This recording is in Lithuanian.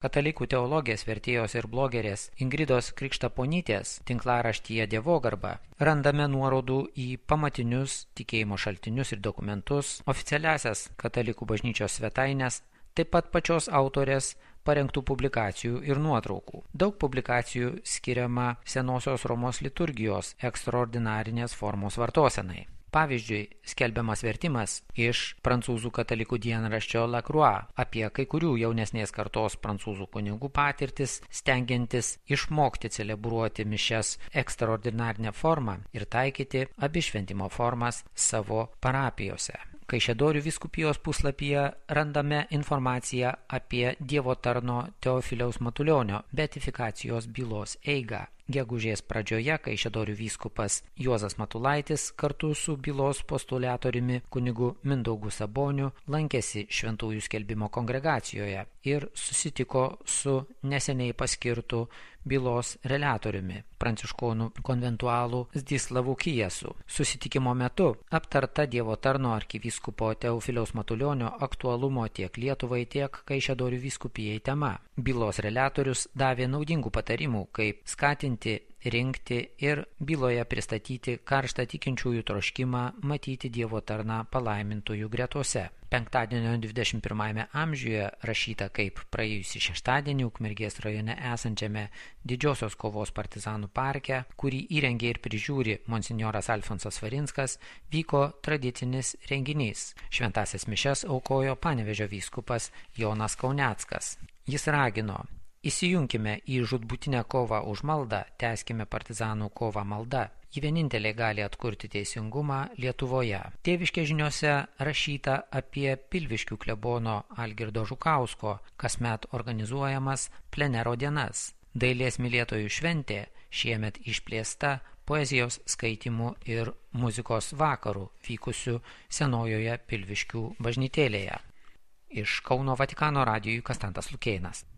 Katalikų teologės vertėjos ir blogerės Ingridos Krikštaponytės tinklaraštyje Dievogarba randame nuorodų į pamatinius tikėjimo šaltinius ir dokumentus, oficialiasias katalikų bažnyčios svetainės, taip pat pačios autorės parengtų publikacijų ir nuotraukų. Daug publikacijų skiriama senosios Romos liturgijos ekstraordinarinės formos vartosenai. Pavyzdžiui, skelbiamas vertimas iš prancūzų katalikų dienraščio La Croix apie kai kurių jaunesnės kartos prancūzų kunigų patirtis, stengiantis išmokti celebruoti mišes ekstraordinarinę formą ir taikyti abi šventimo formas savo parapijose. Kaišėdorių viskupijos puslapyje randame informaciją apie Dievo tarno Teofiliaus Matulionio betifikacijos bylos eigą. Gegužės pradžioje Kaišėdorių vyskupas Juozas Matulaitis kartu su bylos postuliatoriumi kunigu Mindaugu Saboniu lankėsi šventųjų skelbimo kongregacijoje ir susitiko su neseniai paskirtu bylos reliatoriumi pranciškonų konventualų Zdislavu Kijesu. Susitikimo metu aptarta Dievo tarno arkivyskupo Teofiliaus Matulionio aktualumo tiek Lietuvai, tiek Kaišėdorių vyskupijai tema. Bylos reliatorius davė naudingų patarimų, kaip skatinti rinkti ir byloje pristatyti karštą tikinčiųjų troškimą matyti Dievo tarną palaimintųjų gretose. Penktadienio 21 amžiuje rašyta kaip praėjusį šeštadienį Ukmergės rajone esančiame didžiosios kovos partizanų parke, kurį įrengė ir prižiūri monsinjoras Alfonsas Varinskas, vyko tradicinis renginys. Šventasias mišes aukojo panevežio vyskupas Jonas Kauneckas. Jis ragino Įsijunkime į žudbutinę kovą už maldą, tęskime partizanų kovą malda. Ji vienintelė gali atkurti teisingumą Lietuvoje. Tėviškė žiniuose rašyta apie Pilviškių klebono Algirdo Žukausko kasmet organizuojamas plenero dienas. Dailės mylėtojų šventė šiemet išplėsta poezijos skaitimų ir muzikos vakarų vykusių senojoje Pilviškių bažnytėlėje. Iš Kauno Vatikano radijų Kastantas Lukėnas.